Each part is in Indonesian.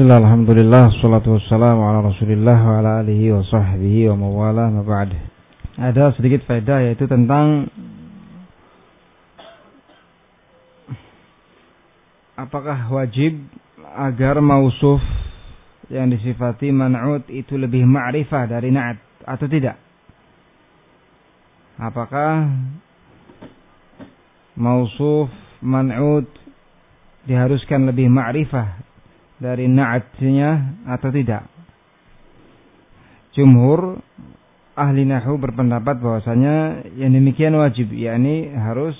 Bismillah, Alhamdulillah, salatu wassalamu ala rasulillah wa ala alihi wa sahbihi wa mawala ma ba'd Ada sedikit faedah yaitu tentang Apakah wajib agar mausuf yang disifati man'ud itu lebih ma'rifah dari na'at atau tidak? Apakah mausuf man'ud diharuskan lebih ma'rifah dari na'atnya atau tidak. Jumhur ahli nahu berpendapat bahwasanya yang demikian wajib, yakni harus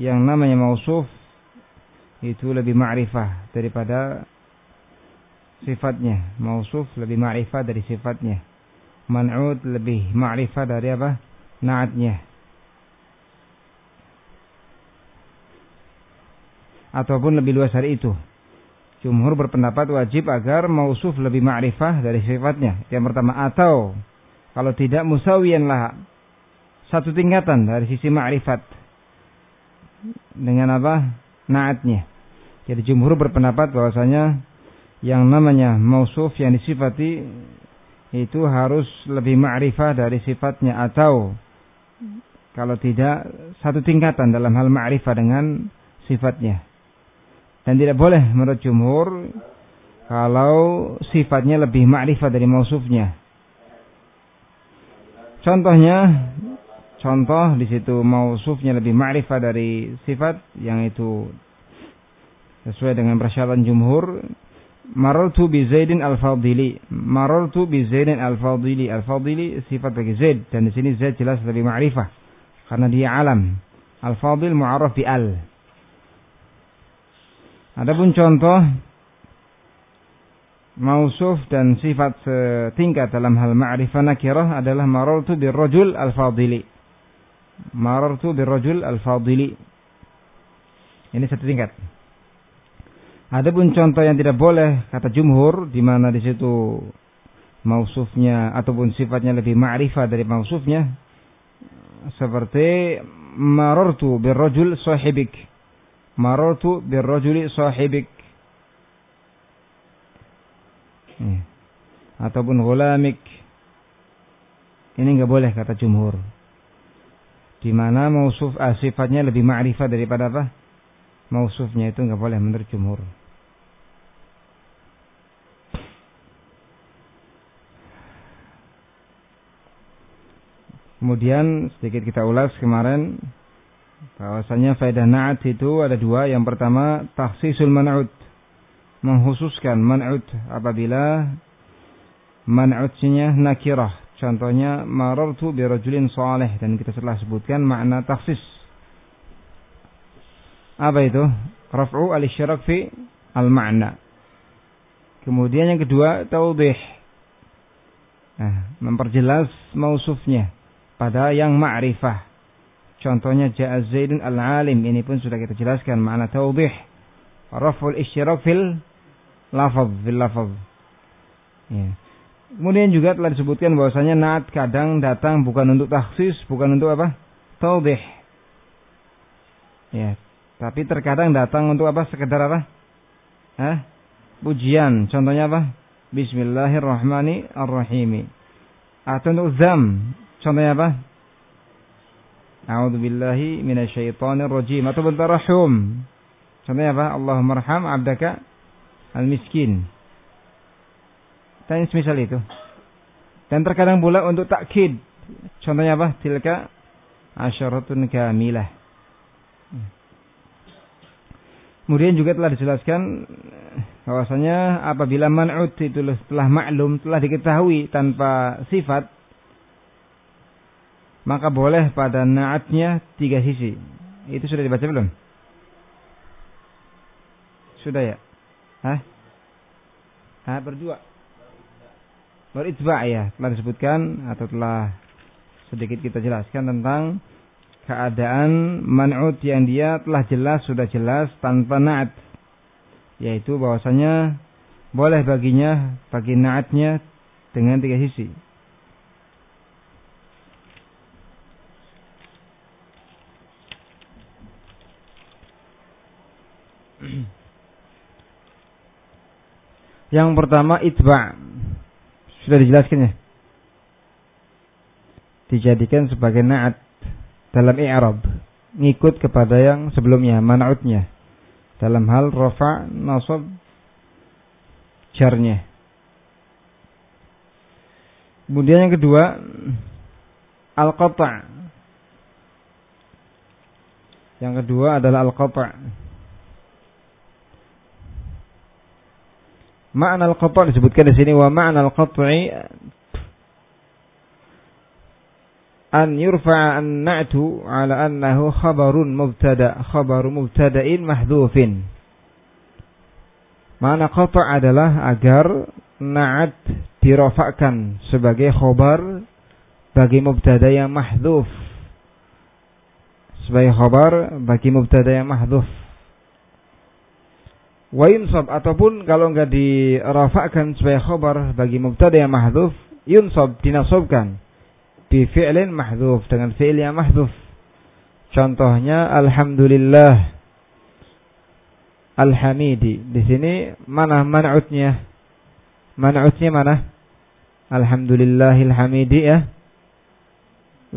yang namanya mausuf itu lebih ma'rifah daripada sifatnya. Mausuf lebih ma'rifah dari sifatnya. Man'ud lebih ma'rifah dari apa? Na'atnya. Ataupun lebih luas dari itu. Jumhur berpendapat wajib agar mausuf lebih ma'rifah dari sifatnya. Yang pertama atau kalau tidak musawiyan lah satu tingkatan dari sisi ma'rifat dengan apa naatnya. Jadi jumhur berpendapat bahwasanya yang namanya mausuf yang disifati itu harus lebih ma'rifah dari sifatnya atau kalau tidak satu tingkatan dalam hal ma'rifah dengan sifatnya. Dan tidak boleh menurut jumhur kalau sifatnya lebih ma'rifah dari mausufnya. Contohnya, contoh di situ mausufnya lebih ma'rifah dari sifat yang itu sesuai dengan persyaratan jumhur. Marartu bi Zaidin al-Fadili. Marartu bi Zaidin al-Fadili. Al-Fadili sifat bagi Zaid dan di sini Zaid jelas lebih ma'rifah karena dia alam. Al-Fadil mu'arraf bi al. Adapun contoh mausuf dan sifat setingkat dalam hal ma'rifah nakirah adalah marartu birrajul al-fadili. Marartu birrajul al-fadili. Ini satu tingkat. Adapun contoh yang tidak boleh kata jumhur di mana di situ mausufnya ataupun sifatnya lebih ma'rifah dari mausufnya seperti marartu birrajul sahibik marartu birrajuli sahibik. Hmm. ataupun gulamik ini enggak boleh kata jumhur. Di mana mausuf ah, sifatnya lebih ma'rifah daripada apa? Mausufnya itu enggak boleh menurut jumhur. Kemudian sedikit kita ulas kemarin bahwasanya faedah na'at itu ada dua. Yang pertama, taksisul man'ud. Menghususkan man'ud apabila man'udnya nakirah. Contohnya, marartu birajulin salih. Dan kita telah sebutkan makna taksis. Apa itu? Raf'u al-isyarak fi al-ma'na. Kemudian yang kedua, taudih. Nah, memperjelas mausufnya pada yang ma'rifah Contohnya ja'a Zaidun al-alim. Ini pun sudah kita jelaskan makna taubih. Raful isyirak fil lafaz. Fil lafaz. Ya. Kemudian juga telah disebutkan bahwasanya naat kadang datang bukan untuk taksis, bukan untuk apa? Taubih. Ya. Tapi terkadang datang untuk apa? Sekedar apa? Hah? Pujian. Contohnya apa? Bismillahirrahmanirrahim. Atau untuk zam. Contohnya apa? A'udzu billahi minasyaitonir rajim atau bertarahum. Contohnya apa? Allahumma arham 'abdaka al-miskin. Dan semisal itu. Dan terkadang pula untuk takkid. Contohnya apa? Tilka asyaratun kamilah. Kemudian juga telah dijelaskan bahwasanya apabila man'ud itu telah maklum, telah diketahui tanpa sifat, maka boleh pada naatnya tiga sisi. Itu sudah dibaca belum? Sudah ya? Hah? Hah, berdua. Beritba ya, telah disebutkan atau telah sedikit kita jelaskan tentang keadaan man'ud yang dia telah jelas, sudah jelas tanpa naat. Yaitu bahwasanya boleh baginya, bagi naatnya dengan tiga sisi. Yang pertama itba. Sudah dijelaskan ya? Dijadikan sebagai na'at dalam i'rab. Ngikut kepada yang sebelumnya, man'utnya. Dalam hal rafa, nasab, jarnya. Kemudian yang kedua, al-qata'. Yang kedua adalah al-qata'. Makna al-qata' disebutkan di sini wa makna al-qat'i an yurfa'a an-na'tu ala annahu khabarun mubtada khabaru mubtada'in mahdhufin. Makna qata' adalah agar na'at dirofakkan sebagai khobar bagi mubtada yang mahdhuf. Sebagai khobar bagi mubtada yang mahdhuf. Wa yunsab ataupun kalau enggak dirofakkan sebagai khobar bagi mubtada yang mahdhuf, yunsab dinasobkan bi fi'lin mahdhuf dengan fi'il yang mahdhuf. Contohnya alhamdulillah Al-Hamidi. Di sini mana man'utnya? Man'utnya mana? Alhamdulillahil hamidi ya.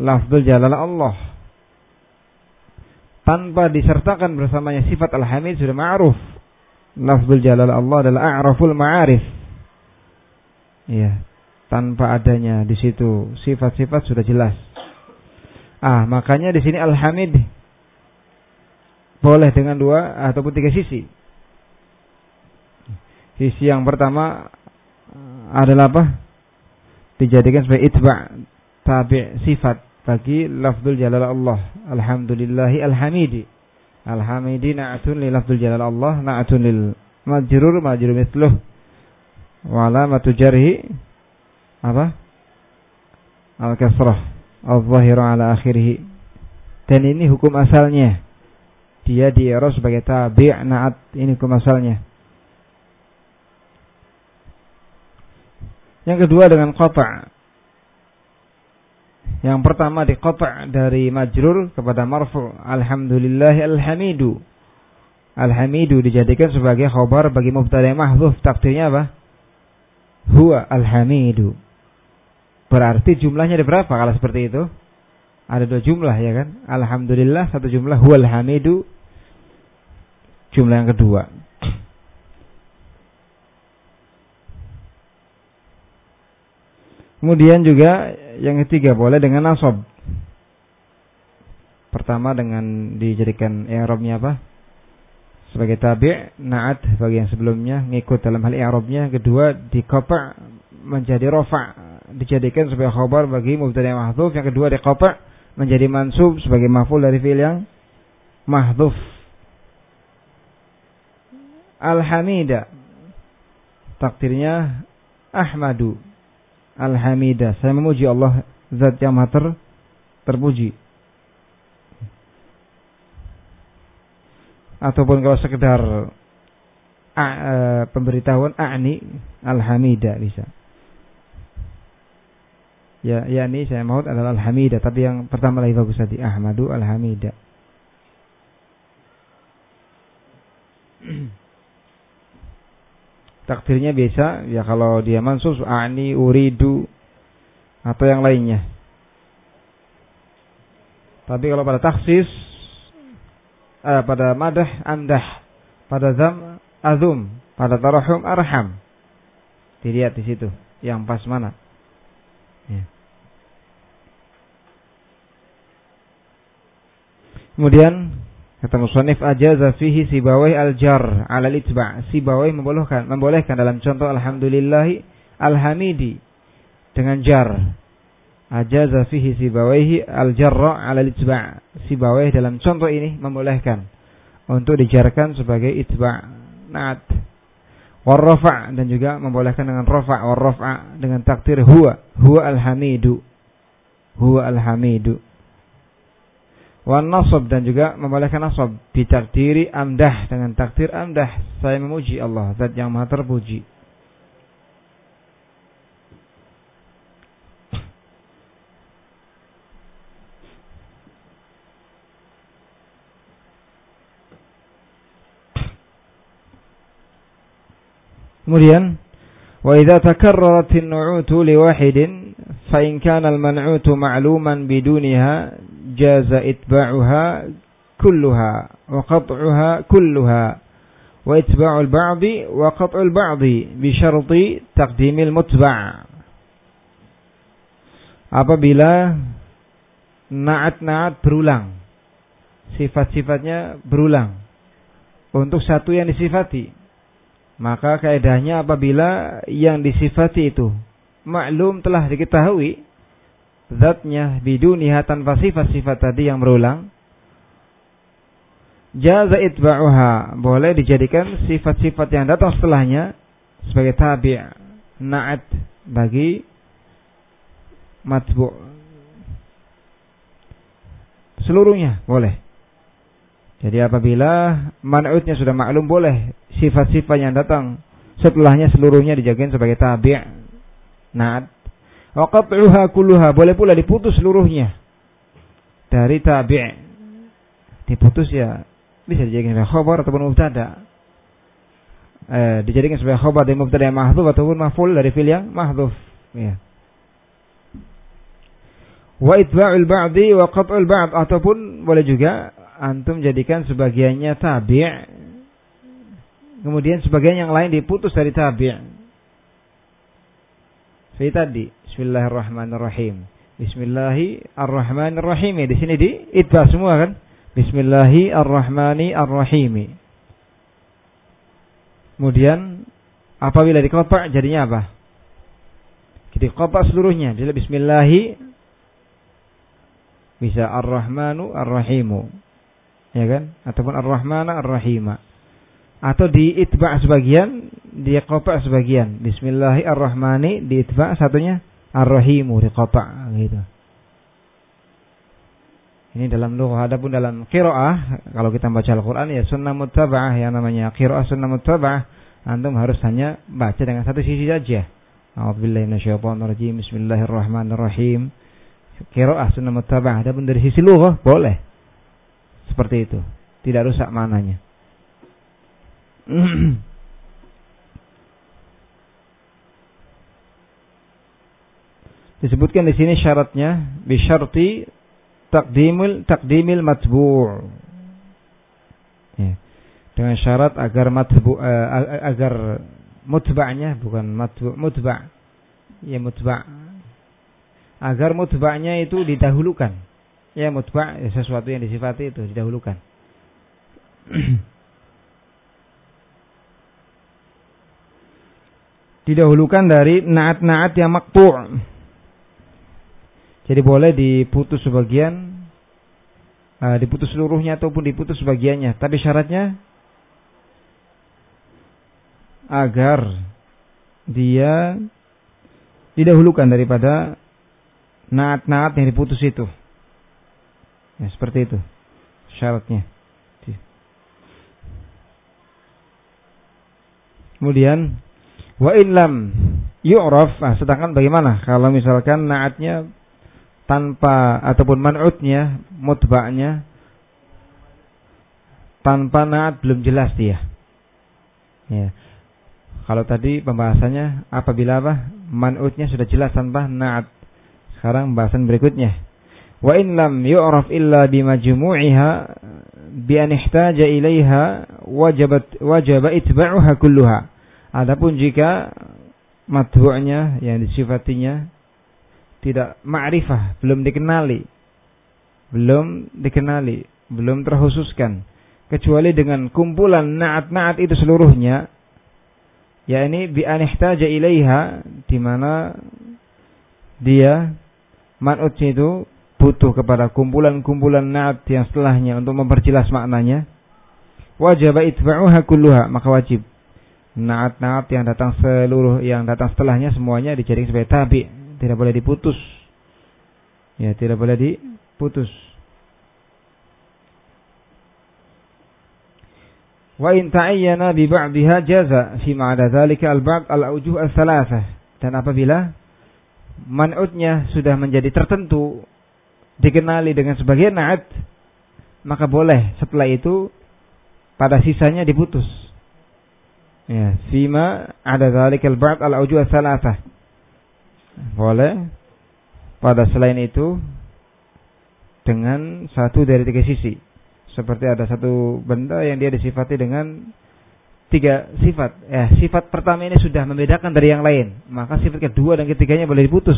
Lafzul jalal Allah. Tanpa disertakan bersamanya sifat al-hamid sudah ma'ruf. Lafzul jalal Allah adalah a'raful ma'arif. Ya, tanpa adanya di situ sifat-sifat sudah jelas. Ah, makanya di sini al-hamid boleh dengan dua ataupun tiga sisi. Sisi yang pertama adalah apa? dijadikan sebagai itba tabi' sifat bagi lafzul jalal Allah. Alhamdulillahi alhamidi. Alhamidi na'atun li lafzul jalal Allah, na'atun lil majrur majrur mithluh. Wa alamatu jarhi apa? Al-kasrah. Al-zahiru ala akhirih. Dan ini hukum asalnya. Dia di sebagai tabi' na'at. Ini hukum asalnya. Yang kedua dengan qata'. Yang pertama di qata' dari majrur kepada marfu. Alhamdulillah alhamidu. Alhamidu dijadikan sebagai khobar bagi mubtada mahdzuf. Takdirnya apa? Huwa alhamidu. Berarti jumlahnya ada berapa kalau seperti itu? Ada dua jumlah ya kan? Alhamdulillah satu jumlah huwa alhamidu. Jumlah yang kedua. Kemudian juga yang ketiga boleh dengan nasab. Pertama dengan dijadikan i'rabnya apa? Sebagai tabi' na'at bagi yang sebelumnya ngikut dalam hal i'rabnya. Kedua dikopa menjadi rofa dijadikan sebagai khabar bagi mubtada yang mahdhuf. Yang kedua dikopa menjadi mansub sebagai maf'ul dari fi'il yang mahdhuf. Alhamida takdirnya Ahmadu Alhamida. Saya memuji Allah zat yang maha ter, terpuji. Ataupun kalau sekedar a, e, pemberitahuan a'ni alhamida bisa. Ya, ya ini saya maut adalah alhamida, tapi yang pertama lagi bagus tadi Ahmadu alhamida. takdirnya biasa ya kalau dia mansus ani uridu atau yang lainnya. Tapi kalau pada taksis eh, pada madah amdah pada zam azum pada tarahum arham. Dilihat di situ yang pas mana. Ya. kemudian Kata musannif ajaza fihi sibawai al-jar ala al-itba. Sibawai membolehkan membolehkan dalam contoh alhamdulillah alhamidi dengan jar. Ajaza fihi sibawaihi al-jarra ala al-itba. Sibawai dalam contoh ini membolehkan untuk dijarkan sebagai itba. Naat. Warrafa dan juga membolehkan dengan rafa warrafa dengan takdir huwa huwa al-hamidu. Huwa al-hamidu wan nasab dan juga membolehkan nasab. Bitar amdah dengan takdir amdah. Saya memuji Allah zat yang maha terpuji. Kemudian wa idza takarrarat an-nu'utu li wahidin fa in kana al-man'utu ma'luman bidunha jaza itba'uha kulluha wa qat'uha kulluha wa itba'ul ba'di wa qat'ul ba'di bi syarti taqdimil mutba' apabila naat-naat berulang sifat-sifatnya berulang untuk satu yang disifati maka kaidahnya apabila yang disifati itu maklum telah diketahui zatnya biduniha tanpa sifat-sifat tadi yang berulang. Jaza itba'uha. Boleh dijadikan sifat-sifat yang datang setelahnya sebagai tabi' na'at bagi matbu' seluruhnya boleh. Jadi apabila man'utnya sudah maklum boleh sifat-sifat yang datang setelahnya seluruhnya dijagain sebagai tabi' na'at. Wa qat'uha kulluha. Boleh pula diputus seluruhnya. Dari tabi' diputus ya bisa dijadikan sebagai khabar ataupun mubtada. Eh, dijadikan sebagai khabar dari mubtada yang mahdhuf ataupun maf'ul dari fil yang mahdhuf. Ya. Wa itba'ul ba'di wa qat'ul ba'd. Ataupun boleh juga antum jadikan sebagiannya tabi' kemudian sebagian yang lain diputus dari tabi' seperti tadi Bismillahirrahmanirrahim. Bismillahirrahmanirrahim. Di sini di itba semua kan? Bismillahirrahmanirrahim. Kemudian apabila dikopak jadinya apa? Jadi kopak seluruhnya. Jadi Bismillahi. Bisa Ar-Rahmanu Ar-Rahimu. Ya kan? Ataupun Ar-Rahmana Ar-Rahima. Atau di itba sebagian, di kopak sebagian. Bismillahirrahmani di itba satunya Ar-Rahimu kopak gitu. Ini dalam lughah adapun dalam qiraah kalau kita baca Al-Qur'an ya sunnah muttaba'ah yang namanya qiraah sunnah muttaba'ah antum harus hanya baca dengan satu sisi saja. A'udzubillahi minasyaitonir Bismillahirrahmanirrahim. Qiraah sunnah muttaba'ah adapun dari sisi lughah boleh. Seperti itu. Tidak rusak mananya. Disebutkan di sini syaratnya bisyarti takdimul takdimil matbu'. Ya. Dengan syarat agar matbu uh, agar mutba'nya bukan matbu' mutba' ya mutba' agar mutba'nya itu didahulukan ya mutba ya sesuatu yang disifati itu didahulukan. didahulukan dari naat-naat yang maktu' Jadi boleh diputus sebagian, uh, diputus seluruhnya ataupun diputus sebagiannya. Tapi syaratnya agar dia didahulukan daripada naat-naat yang diputus itu. Ya, seperti itu syaratnya. Kemudian wa lam yu'raf, nah, sedangkan bagaimana kalau misalkan naatnya tanpa ataupun man'utnya, mutba'nya tanpa naat belum jelas dia. Ya. Kalau tadi pembahasannya apabila apa? Man'utnya sudah jelas tanpa naat. Sekarang pembahasan berikutnya wa in lam yu'raf illa bimajmu'iha bi an ihtaja ilaiha wajabat wajaba itba'uha kulluha adapun jika matbu'nya yang disifatinya tidak ma'rifah belum dikenali. Belum dikenali belum terkhususkan. Kecuali dengan kumpulan naat-naat itu seluruhnya yakni bi an ihtaja ilaiha di mana dia man'utnya itu butuh kepada kumpulan-kumpulan naat yang setelahnya untuk memperjelas maknanya, wajib itba'uha kulluha, maka wajib. Naat-naat yang datang seluruh yang datang setelahnya semuanya dijadikan sebagai tabi, tidak boleh diputus. Ya, tidak boleh diputus. Wa in ta'ayyana bi ba'dihha jaza fi ma'ada dzalika al-ba'd al-awjuh al-thalathah. Dan apabila man'utnya sudah menjadi tertentu dikenali dengan sebagian naat, maka boleh setelah itu pada sisanya diputus. Ya, fima ada zalikal ba'd al-aujuh salasah. Boleh pada selain itu dengan satu dari tiga sisi. Seperti ada satu benda yang dia disifati dengan tiga sifat. Ya, sifat pertama ini sudah membedakan dari yang lain. Maka sifat kedua dan ketiganya boleh diputus.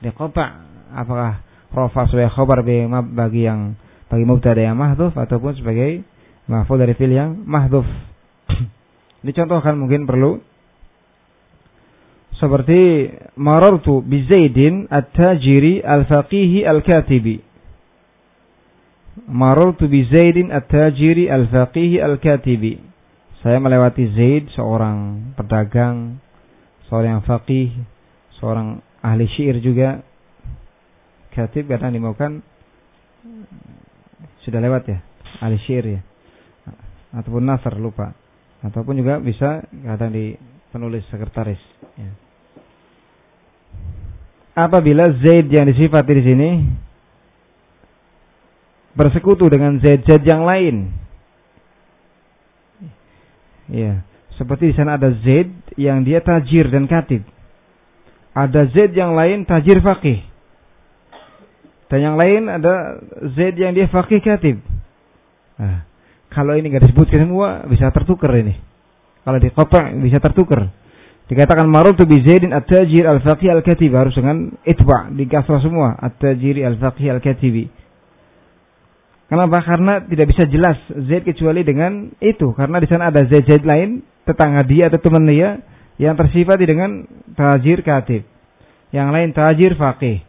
Dia kopak. Apakah rofa sebagai khobar bagi yang bagi mubtada yang mahdhuf ataupun sebagai mahfud dari fil yang mahdhuf. Dicontohkan mungkin perlu seperti marartu bi Zaidin at-tajiri al-faqihi al-katibi. Marartu bi Zaidin at-tajiri al-faqihi al-katibi. Saya melewati Zaid, seorang pedagang, seorang yang faqih, seorang ahli syair juga. Katib kadang dimaukan sudah lewat ya, ahli syair ya. Ataupun nasr lupa ataupun juga bisa kadang di penulis sekretaris. Ya. Apabila Zaid yang disifati di sini bersekutu dengan Zaid-Zaid yang lain, ya seperti di sana ada Zaid yang dia tajir dan katib, ada Zaid yang lain tajir fakih, dan yang lain ada Zaid yang dia fakih katib. Nah, kalau ini nggak disebutkan semua bisa tertukar ini. Kalau di kota bisa tertukar. Dikatakan marul tu bi Zaidin at-tajir al-faqih al-katib harus dengan itba di kasrah semua at-tajiri al-faqih al-katibi. Kenapa? Karena tidak bisa jelas Zaid kecuali dengan itu. Karena di sana ada Zaid Zaid lain tetangga dia atau teman dia yang tersifat dengan tajir katib. Yang lain tajir faqih.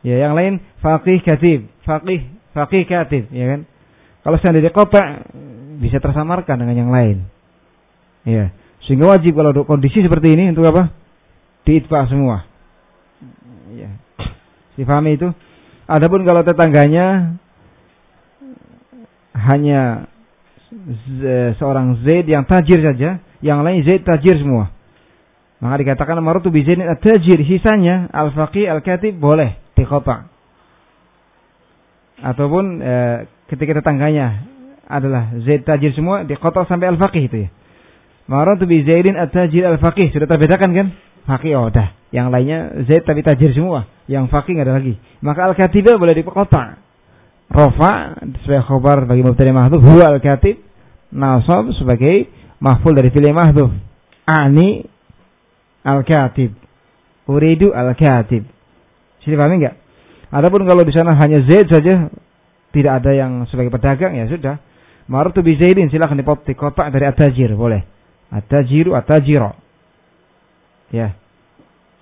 Ya, yang lain faqih katib, faqih faqih katib, ya kan? Kalau seandainya kotak bisa tersamarkan dengan yang lain. Ya. Sehingga wajib kalau kondisi seperti ini untuk apa? Diitfa semua. Ya. Difahami itu? Adapun kalau tetangganya hanya seorang Zaid yang tajir saja, yang lain Zaid tajir semua. Maka dikatakan marutu bi Zaid tajir, sisanya al-faqih al-katib boleh dikopak. Ataupun eh, ketika tetangganya adalah Zaid tajir semua di kota sampai al-faqih itu ya. Maratu bi Zaidin at-tajir al-faqih sudah terbedakan kan? Faqih oh dah. Yang lainnya Zaid tapi tajir semua. Yang faqih enggak ada lagi. Maka al-katibah boleh di kota. Rafa sebagai khabar bagi mubtada mahdhuf huwa al-katib. Nasab sebagai mahful dari fi'il mahdhuf. Ani al-katib. Uridu al-katib. Sudah paham enggak? Adapun kalau di sana hanya Zaid saja tidak ada yang sebagai pedagang ya sudah. Marutu bi Zaidin silakan dipop di kotak dari atajir boleh. Atajiru atajiro. Ya.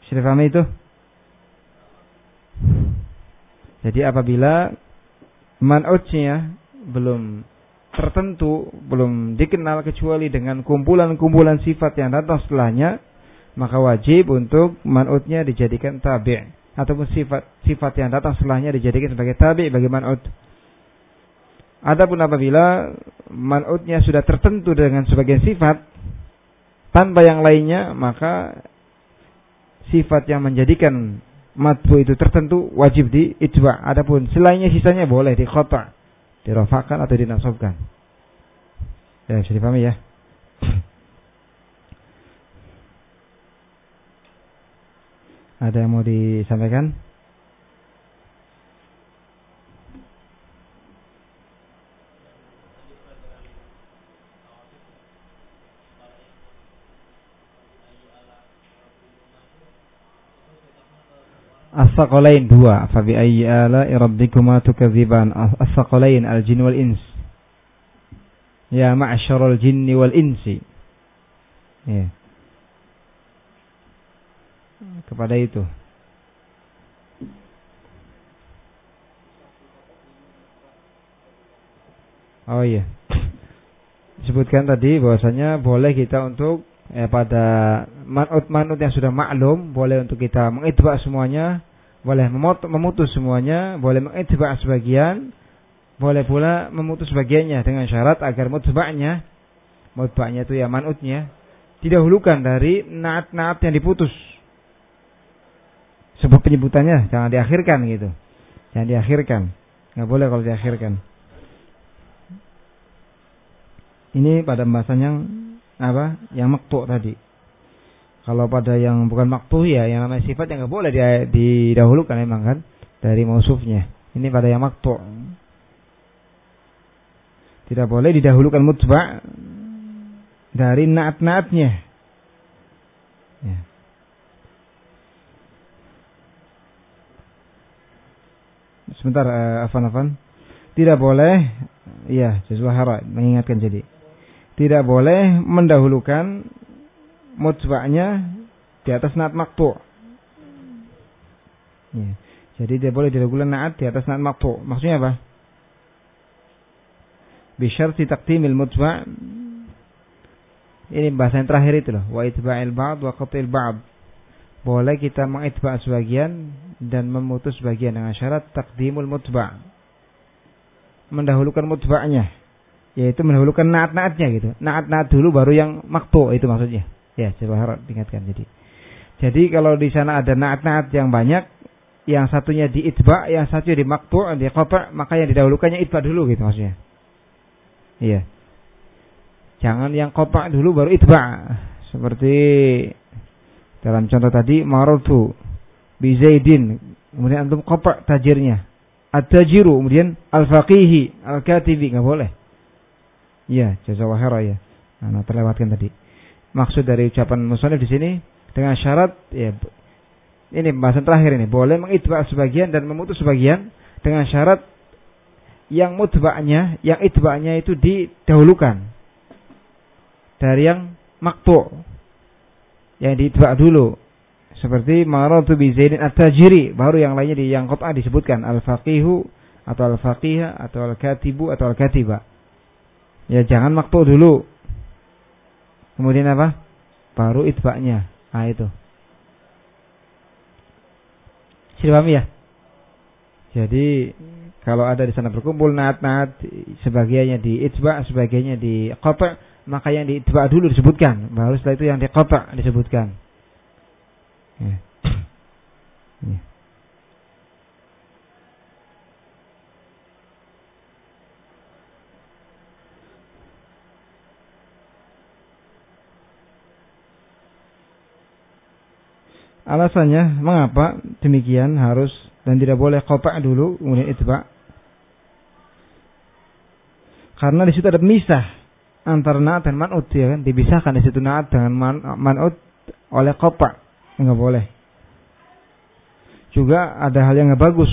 Sudah itu? Jadi apabila man'utnya belum tertentu, belum dikenal kecuali dengan kumpulan-kumpulan sifat yang datang setelahnya, maka wajib untuk man'utnya dijadikan tabi' ataupun sifat sifat yang datang setelahnya dijadikan sebagai tabi' bagi man'ut. Adapun apabila man'utnya sudah tertentu dengan sebagian sifat tanpa yang lainnya, maka sifat yang menjadikan matbu itu tertentu wajib di ijwa. Adapun selainnya sisanya boleh di khota, dirofakan atau dinasobkan. Ya, bisa dipahami ya. Ada yang mau disampaikan? As-saqalain dua. Fa bi ayyi ala'i rabbikuma tukadziban? As-saqalain al-jin wal ins. Ya ma'syaral jinni wal insi. Ya. Kepada itu. Oh iya. Sebutkan tadi bahwasanya boleh kita untuk eh, pada manut-manut yang sudah maklum boleh untuk kita mengitbak semuanya boleh memutus semuanya, boleh mengitba sebagian, boleh pula memutus bagiannya dengan syarat agar mutba'nya, mutba'nya itu ya manutnya, didahulukan dari naat-naat yang diputus. Sebut penyebutannya, jangan diakhirkan gitu. Jangan diakhirkan. Nggak boleh kalau diakhirkan. Ini pada pembahasan yang apa? Yang maktu tadi. Kalau pada yang bukan maktu ya, yang namanya sifat yang nggak boleh dia didahulukan emang kan dari mausufnya. Ini pada yang maktu. Tidak boleh didahulukan mutba dari naat-naatnya. Ya. Sebentar, uh, Afan Afan. Tidak boleh, ya, Jazwahara mengingatkan jadi. Tidak boleh mendahulukan mutba'nya di atas naat maktu. Ya. Jadi dia boleh didahulukan naat di atas naat maktu. Maksudnya apa? Bisyarti takdimil mutba' ini bahasa yang terakhir itu loh. Wa itba'il ba'd wa qatil ba'd. Boleh kita mengitba' sebagian dan memutus sebagian dengan syarat takdimul mutba' mendahulukan mutba'nya yaitu mendahulukan naat-naatnya gitu. Naat-naat dulu baru yang maktu itu maksudnya. Ya, coba harap ingatkan jadi. Jadi kalau di sana ada naat-naat yang banyak, yang satunya di itba, yang satunya di maktu, di qata, maka yang didahulukannya itba dulu gitu maksudnya. Iya. Jangan yang qata dulu baru itba. Seperti dalam contoh tadi marutu bi Zaidin, kemudian antum qata tajirnya. At-tajiru, kemudian al-faqihi, al-katibi, enggak boleh. Iya, jazawahara ya. Nah, terlewatkan tadi. Maksud dari ucapan musonif di sini dengan syarat ya ini pembahasan terakhir ini boleh mengitba sebagian dan memutus sebagian dengan syarat yang mutba'nya, yang itba'nya itu didahulukan dari yang maktu yang diitba dulu seperti maratu bi Zaidin at-tajiri baru yang lainnya di yang qat'ah disebutkan al-faqihu atau al-faqiha atau al-katibu atau al-katiba Ya jangan maktu dulu. Kemudian apa? Baru itbaknya. Nah itu. Sudah ya? Jadi kalau ada di sana berkumpul naat-naat sebagiannya di itba, sebagiannya di qata, maka yang di itba dulu disebutkan, baru setelah itu yang di qata disebutkan. Ya. ya. Alasannya mengapa demikian harus dan tidak boleh kopak dulu kemudian itba? Karena di situ ada misah antara naat dan manut ya kan dipisahkan di situ naat dengan man, manut oleh kopak nggak boleh. Juga ada hal yang nggak bagus.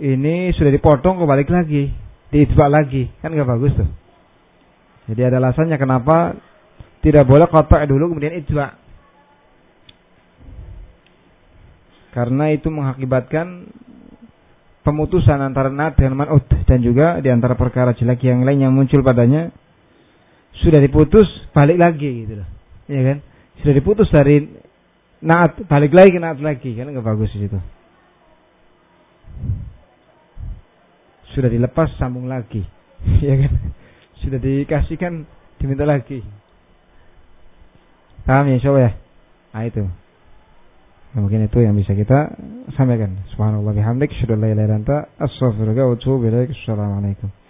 Ini sudah dipotong kembali lagi, diitba lagi kan nggak bagus tuh. Jadi ada alasannya kenapa tidak boleh kotak dulu kemudian itba. Karena itu mengakibatkan pemutusan antara nat dengan man'ud dan juga di antara perkara jelek yang lain yang muncul padanya. Sudah diputus balik lagi gitu loh. Ya kan? Sudah diputus dari naat balik lagi ke naat lagi. Kan nggak bagus di sudah dilepas sambung lagi. Ya kan? Sudah dikasihkan diminta lagi. Paham ya coba ya? Nah itu Nah, mungkin itu yang bisa kita sampaikan. Subhanallah bihamdik, la ilaha illa anta, astaghfiruka wa atubu ilaik. Assalamualaikum.